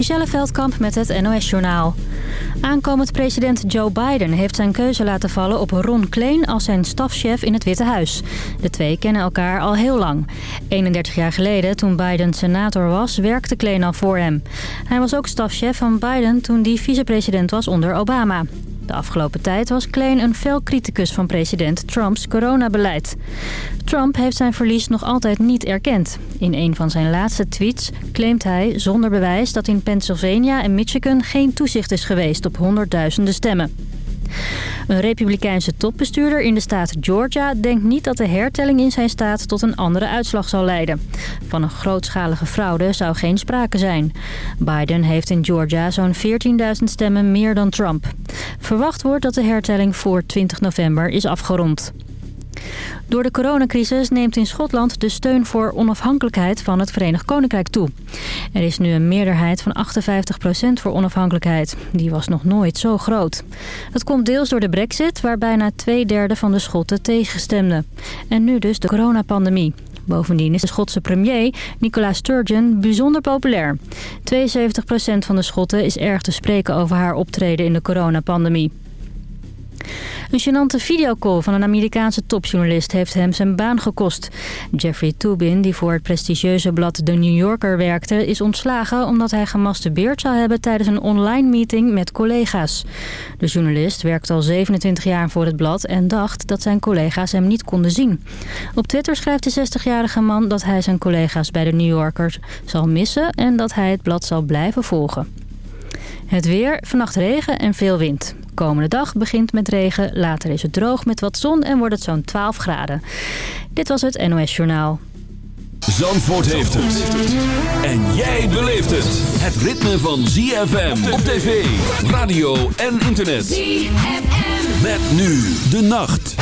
Michelle Veldkamp met het NOS-journaal. Aankomend president Joe Biden heeft zijn keuze laten vallen op Ron Klein als zijn stafchef in het Witte Huis. De twee kennen elkaar al heel lang. 31 jaar geleden, toen Biden senator was, werkte Klein al voor hem. Hij was ook stafchef van Biden toen die vicepresident was onder Obama. De afgelopen tijd was Klein een fel criticus van president Trumps coronabeleid. Trump heeft zijn verlies nog altijd niet erkend. In een van zijn laatste tweets claimt hij zonder bewijs dat in Pennsylvania en Michigan geen toezicht is geweest op honderdduizenden stemmen. Een republikeinse topbestuurder in de staat Georgia denkt niet dat de hertelling in zijn staat tot een andere uitslag zal leiden. Van een grootschalige fraude zou geen sprake zijn. Biden heeft in Georgia zo'n 14.000 stemmen meer dan Trump. Verwacht wordt dat de hertelling voor 20 november is afgerond. Door de coronacrisis neemt in Schotland de steun voor onafhankelijkheid van het Verenigd Koninkrijk toe. Er is nu een meerderheid van 58% voor onafhankelijkheid. Die was nog nooit zo groot. Dat komt deels door de brexit, waar bijna twee derde van de Schotten tegenstemde. En nu dus de coronapandemie. Bovendien is de Schotse premier, Nicola Sturgeon, bijzonder populair. 72% van de Schotten is erg te spreken over haar optreden in de coronapandemie. Een gênante videocall van een Amerikaanse topjournalist heeft hem zijn baan gekost. Jeffrey Toobin, die voor het prestigieuze blad The New Yorker werkte, is ontslagen omdat hij gemasturbeerd zou hebben tijdens een online meeting met collega's. De journalist werkt al 27 jaar voor het blad en dacht dat zijn collega's hem niet konden zien. Op Twitter schrijft de 60-jarige man dat hij zijn collega's bij The New Yorker zal missen en dat hij het blad zal blijven volgen. Het weer, vannacht regen en veel wind. Komende dag begint met regen, later is het droog met wat zon en wordt het zo'n 12 graden. Dit was het NOS Journaal. Zandvoort heeft het. En jij beleeft het. Het ritme van ZFM op tv, radio en internet. ZFM. Met nu de nacht.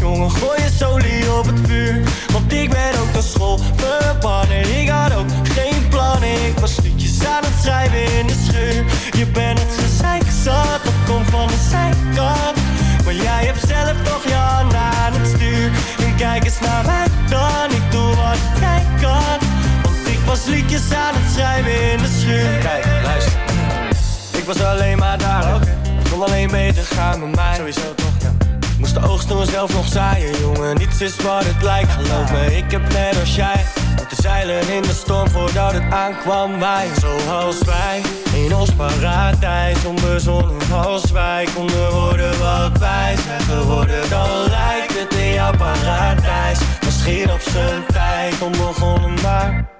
Jongen, gooi je solie op het vuur. Want ik ben ook naar school verbannen Ik had ook geen plannen Ik was liedjes aan het schrijven in de schuur. Je bent het gezeik zat, dat komt van de zijkant. Maar jij hebt zelf toch je aan het stuur. En kijk eens naar mij dan, ik doe wat jij kan. Want ik was liedjes aan het schrijven in de schuur. Kijk, luister. Ik was alleen maar daar, Kon alleen beter gaan met mij. Sowieso toch, ja. Moest de oogst toen zelf nog zaaien, jongen. Niets is wat het lijkt, geloof me. Ik heb net als jij Moeten zeilen in de storm voordat het aankwam. Wij, zoals wij In ons paradijs. Onbezonnen als wij Konden worden wat wij zijn geworden. Dan lijkt het in jouw paradijs. Misschien op zijn tijd Onbegonnen maar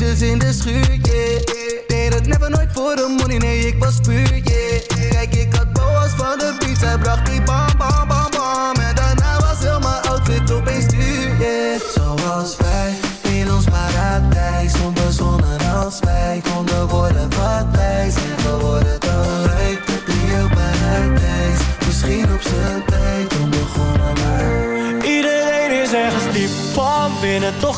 in de schuur, Deed het never nooit voor de money, nee, ik was puur, Kijk, ik had boas van de beats, hij bracht die bam, bam, bam, bam. En daarna was heel mijn outfit opeens duur, yeah. Zoals wij, in ons paradijs Onbezonnen als wij konden worden wat wij zijn. Geworden Dan lijkt het jouw paradijs Misschien op zijn tijd onbegonnen maar Iedereen is ergens diep van binnen Toch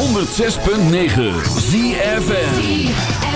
106.9 ZFN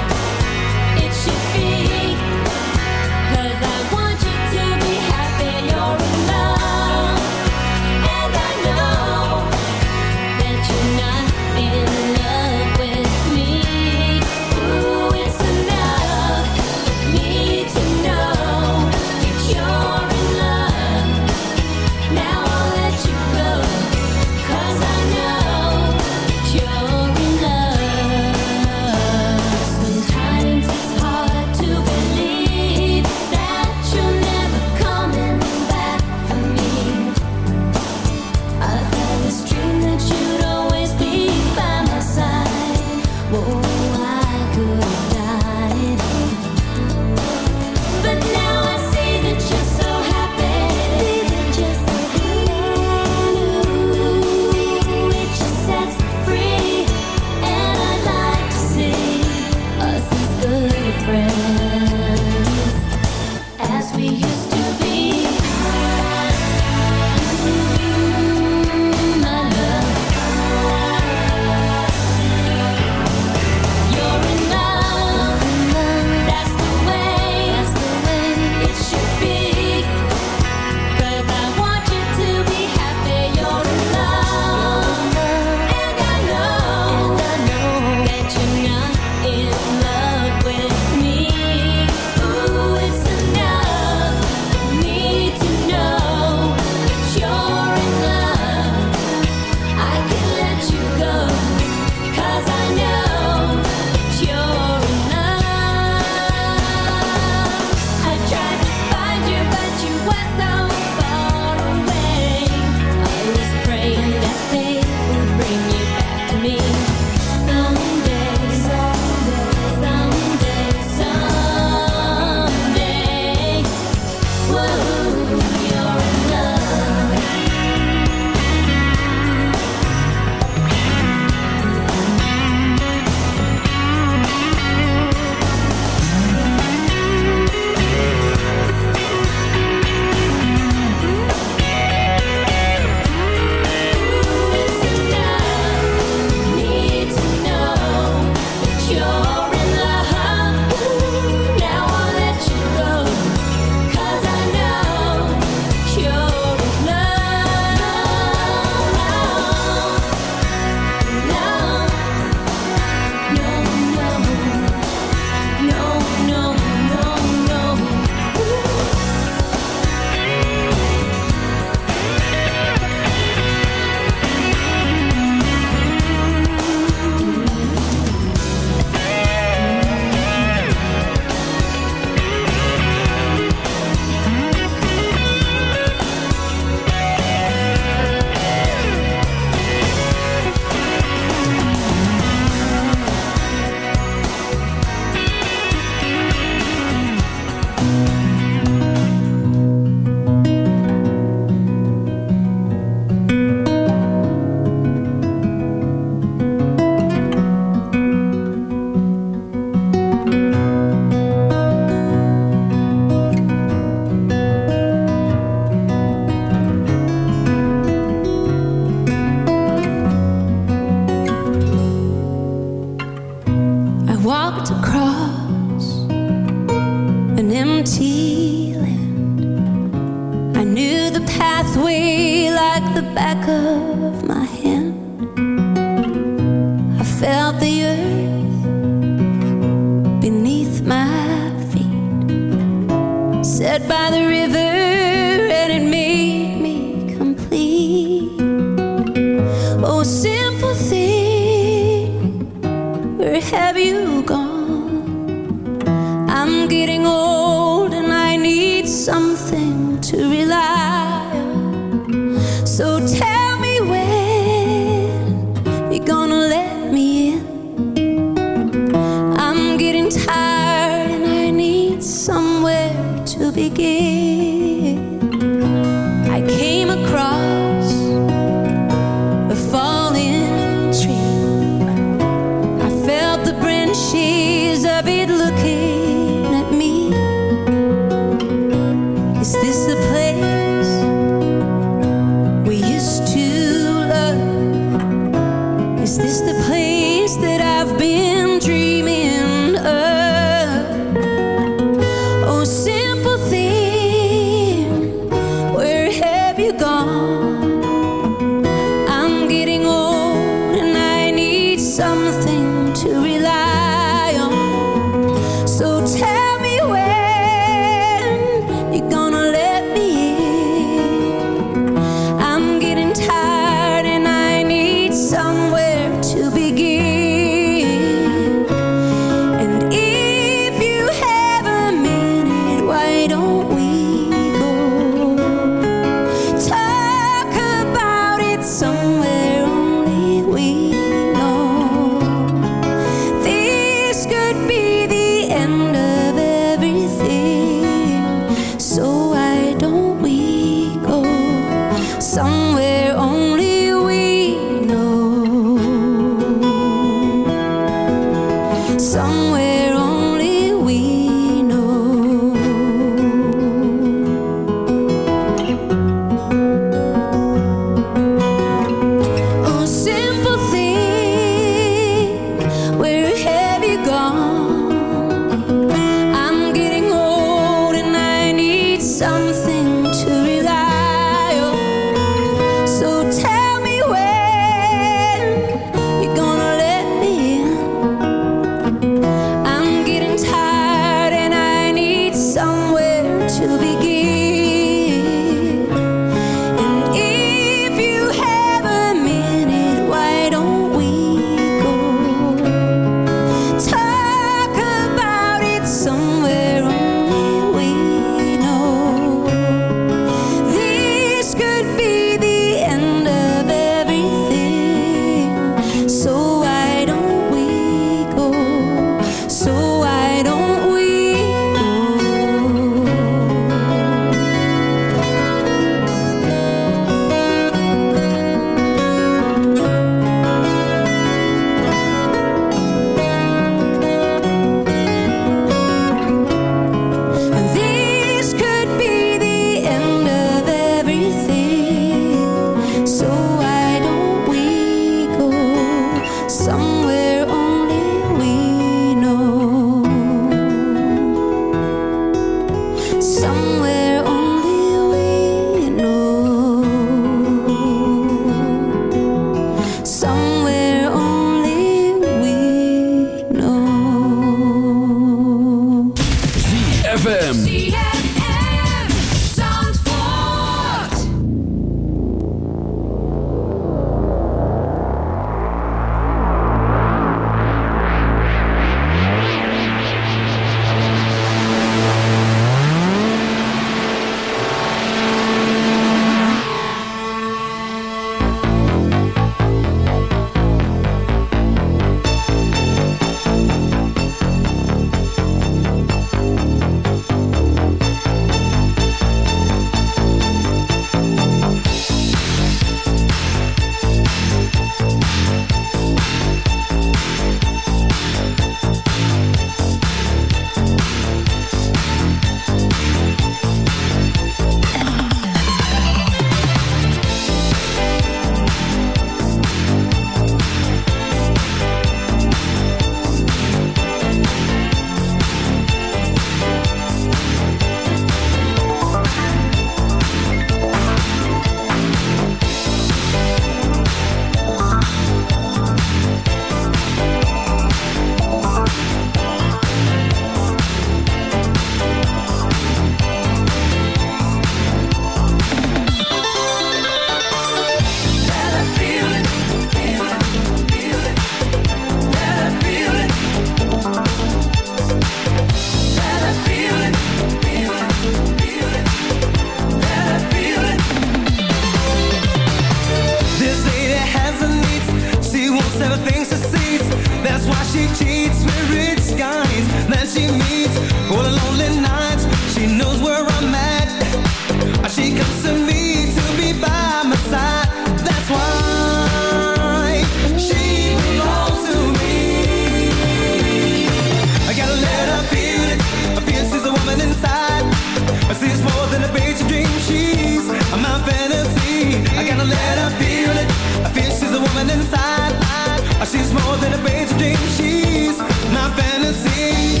fantasy,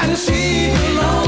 and she belongs.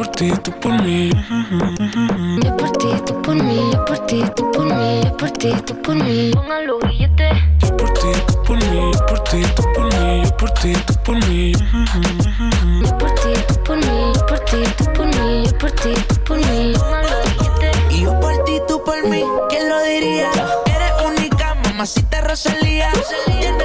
Por ti, tú por mí. Yo por ti, tú por mí, yo por ti, tú por mí, yo por ti, tú por mí grilletes Yo por ti, tú por mí, yo por ti, tú por mí, yo por ti, tú por mí. Yo por ti, tú por mí, yo por ti, tú por mí, yo por ti, tú por mí. Pongan los billetes. Y yo por ti, tú por mí. ¿Quién lo diría? Eres única, mamacita Rosalía. Tiene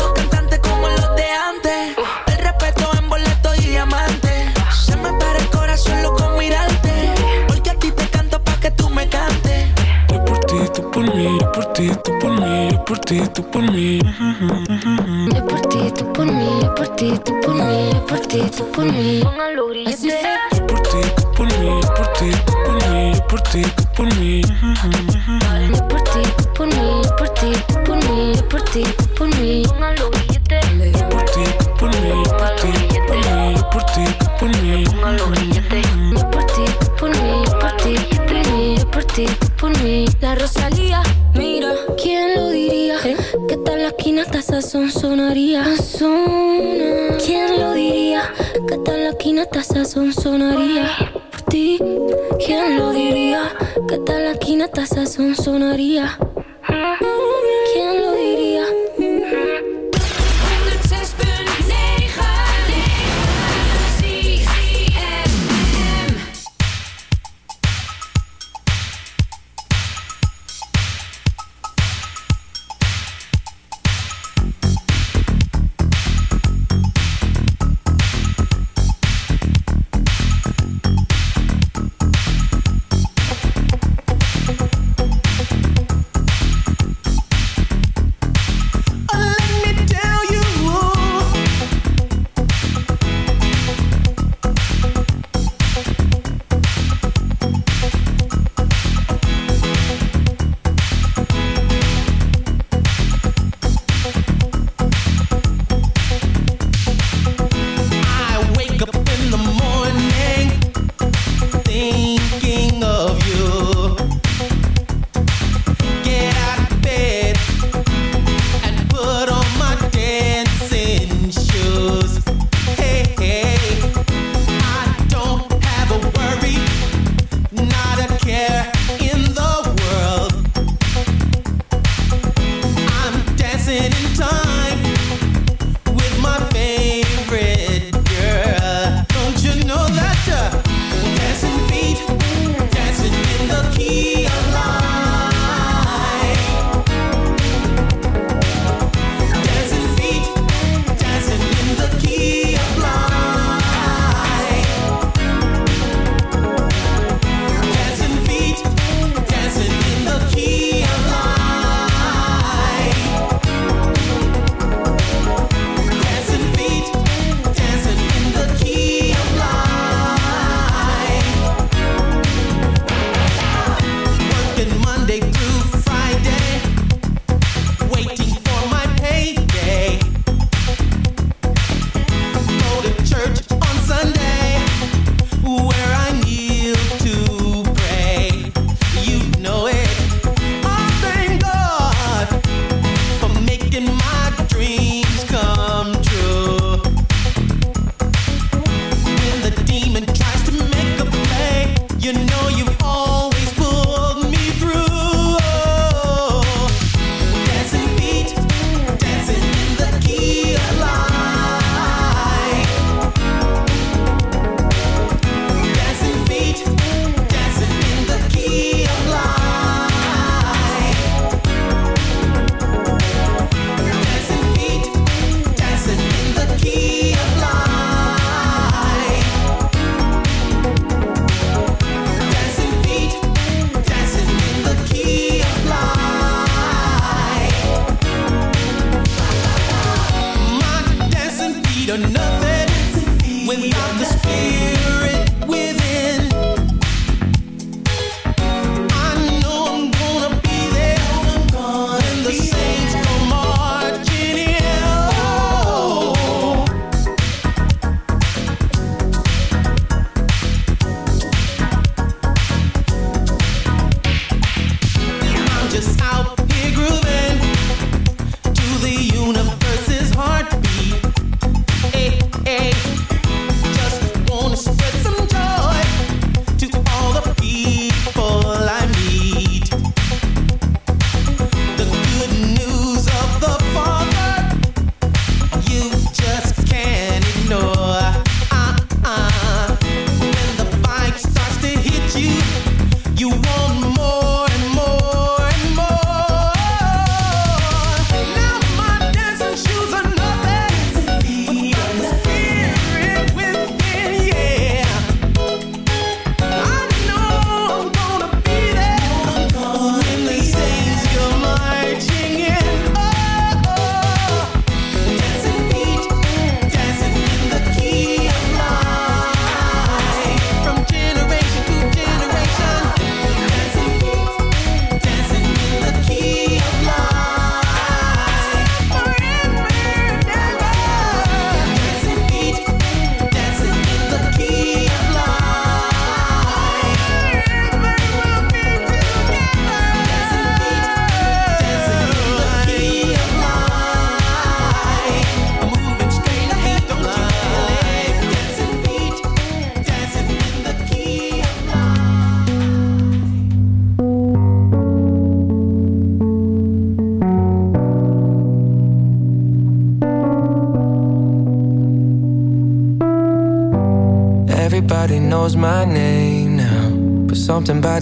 ti, tú por mí. Yo por ti, tú por mí, yo por ti, tú por mí, yo por ti, tú por mí. Pongan los grilletes. Yo por ti, tú por mí, yo por ti, tú por mí, yo por ti, tú por mí. Sonaría. ¿Quién lo diría? Que tal la esquina hasta sazón sonaría. Por ti, ¿quién lo diría? Que tal la esquina hasta sazón sonaría. ¿Quién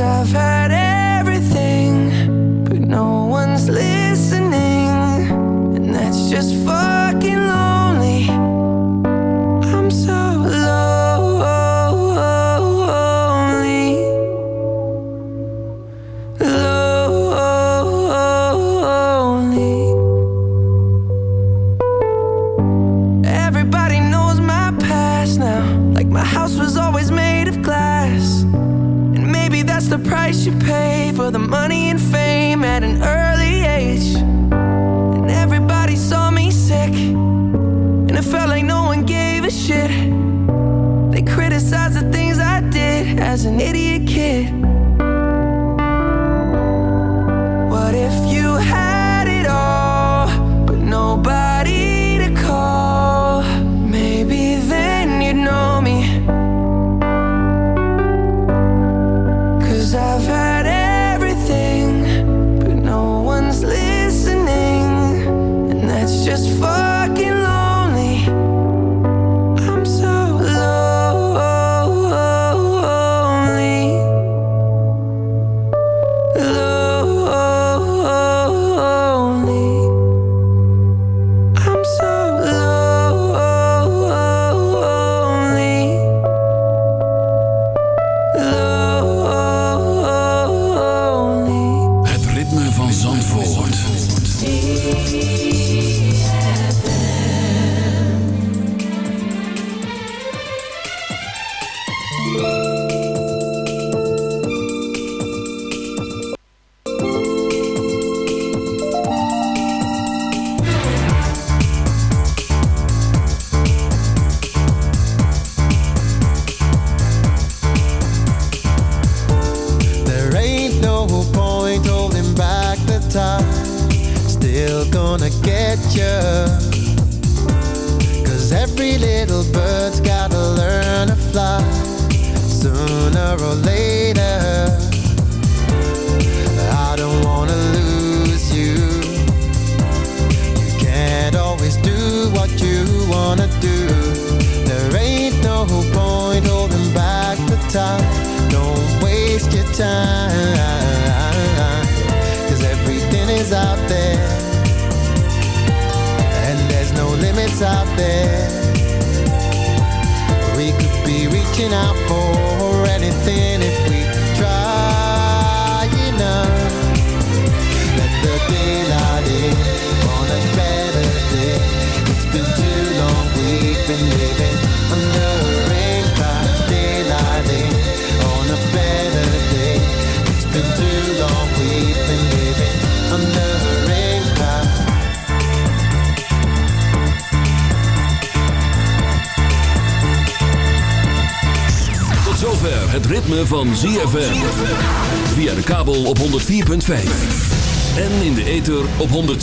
I've had